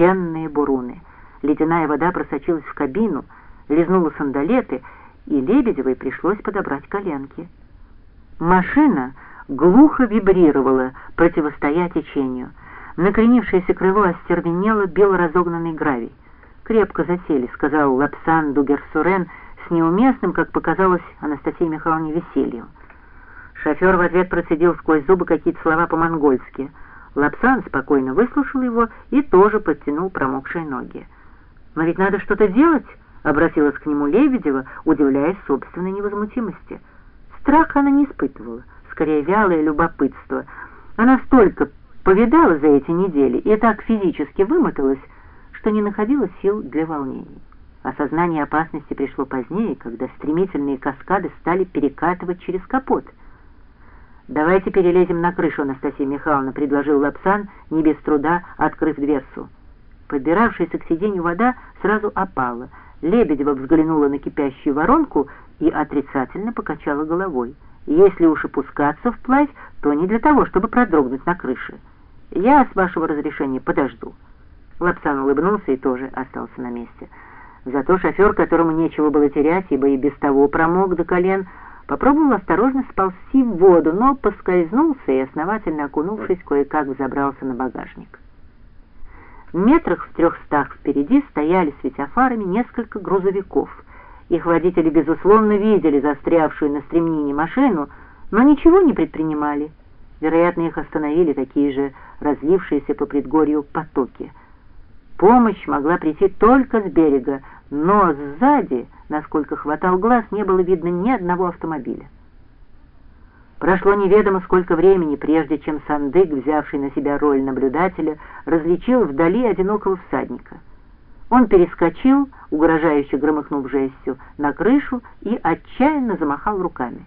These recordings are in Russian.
пенные буруны. Ледяная вода просочилась в кабину, лизнула сандалеты, и Лебедевой пришлось подобрать коленки. Машина глухо вибрировала, противостоя течению. Накренившееся крыло остервенело, бил разогнанный гравий. «Крепко засели», — сказал Лапсан Дугерсурен с неуместным, как показалось Анастасии Михайловне, весельем. Шофер в ответ процедил сквозь зубы какие-то слова по-монгольски. Лапсан спокойно выслушал его и тоже подтянул промокшие ноги. «Но ведь надо что-то делать», — обратилась к нему Лебедева, удивляясь собственной невозмутимости. Страха она не испытывала, скорее вялое любопытство. Она столько повидала за эти недели и так физически вымоталась, что не находила сил для волнений. Осознание опасности пришло позднее, когда стремительные каскады стали перекатывать через капот. «Давайте перелезем на крышу, Анастасия Михайловна», — предложил Лапсан, не без труда открыв дверцу. Подбиравшаяся к сиденью вода сразу опала. Лебедева взглянула на кипящую воронку и отрицательно покачала головой. Если уж опускаться вплавь, то не для того, чтобы продрогнуть на крыше. Я, с вашего разрешения, подожду». Лапсан улыбнулся и тоже остался на месте. Зато шофер, которому нечего было терять, ибо и без того промок до колен, попробовал осторожно сползти в воду, но поскользнулся и, основательно окунувшись, кое-как взобрался на багажник. В метрах в трехстах впереди стояли светофарами несколько грузовиков. Их водители, безусловно, видели застрявшую на стремнине машину, но ничего не предпринимали. Вероятно, их остановили такие же разлившиеся по предгорью потоки. Помощь могла прийти только с берега, но сзади, насколько хватал глаз, не было видно ни одного автомобиля. Прошло неведомо сколько времени, прежде чем Сандык, взявший на себя роль наблюдателя, различил вдали одинокого всадника. Он перескочил, угрожающе громыхнув жестью, на крышу и отчаянно замахал руками.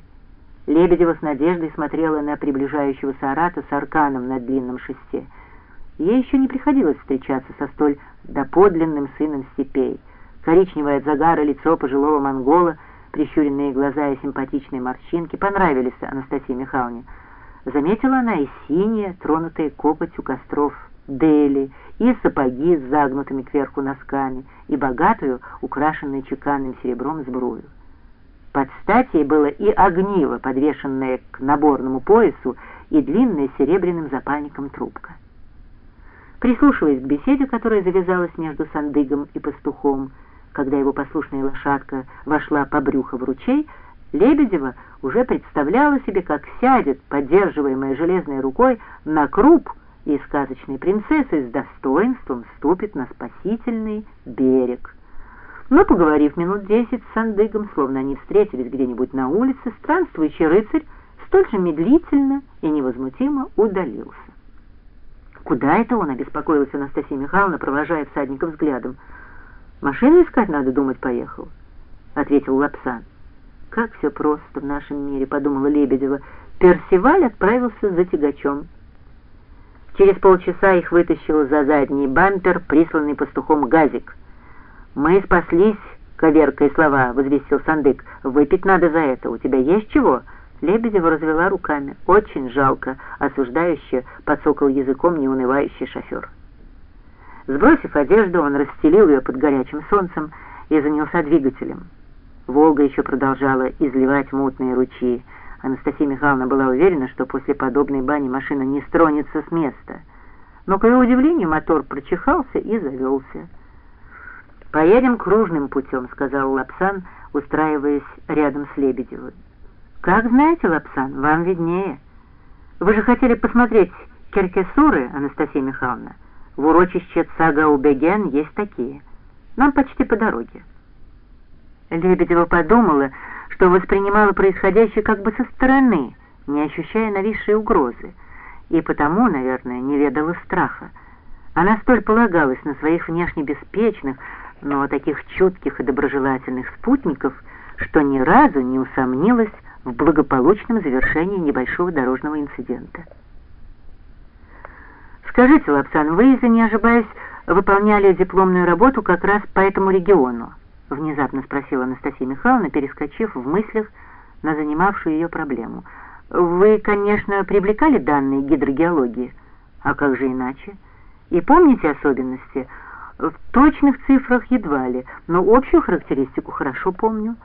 Лебедева с надеждой смотрела на приближающегося Арата с арканом на длинном шесте. Ей еще не приходилось встречаться со столь доподлинным сыном степей. Коричневое от загара лицо пожилого монгола, прищуренные глаза и симпатичные морщинки понравились Анастасии Михайловне. Заметила она и синие, тронутые копотью костров Дели, и сапоги с загнутыми кверху носками, и богатую, украшенную чеканным серебром сбрую. Под стать ей было и огниво, подвешенное к наборному поясу, и длинная серебряным запальником трубка. Прислушиваясь к беседе, которая завязалась между Сандыгом и пастухом, когда его послушная лошадка вошла по брюхо в ручей, Лебедева уже представляла себе, как сядет, поддерживаемая железной рукой, на круп и сказочной принцессой с достоинством ступит на спасительный берег. Но, поговорив минут десять с Сандыгом, словно они встретились где-нибудь на улице, странствующий рыцарь столь же медлительно и невозмутимо удалился. «Куда это он?» — обеспокоилась Анастасия Михайловна, провожая всадника взглядом. «Машину искать, надо думать, поехал», — ответил Лапсан. «Как все просто в нашем мире», — подумала Лебедева. Персиваль отправился за тягачом. Через полчаса их вытащил за задний бампер, присланный пастухом газик — «Мы спаслись», — коверкой слова, — возвестил Сандык. «Выпить надо за это. У тебя есть чего?» Лебедева развела руками. «Очень жалко», — осуждающе подсокал языком неунывающий шофер. Сбросив одежду, он расстелил ее под горячим солнцем и занялся двигателем. Волга еще продолжала изливать мутные ручьи. Анастасия Михайловна была уверена, что после подобной бани машина не стронется с места. Но, к ее удивлению, мотор прочихался и завелся. «Поедем кружным путем», — сказал Лапсан, устраиваясь рядом с Лебедевой. «Как знаете, Лапсан, вам виднее. Вы же хотели посмотреть Керкесуры, Анастасия Михайловна? В урочище Цагаубеген есть такие. Нам почти по дороге». Лебедева подумала, что воспринимала происходящее как бы со стороны, не ощущая нависшей угрозы, и потому, наверное, не ведала страха. Она столь полагалась на своих внешне беспечных, но таких чутких и доброжелательных спутников, что ни разу не усомнилась в благополучном завершении небольшого дорожного инцидента. «Скажите, Лапсан, вы, если не ошибаюсь, выполняли дипломную работу как раз по этому региону?» внезапно спросила Анастасия Михайловна, перескочив в мыслях на занимавшую ее проблему. «Вы, конечно, привлекали данные гидрогеологии, а как же иначе?» И помните особенности? В точных цифрах едва ли, но общую характеристику хорошо помню.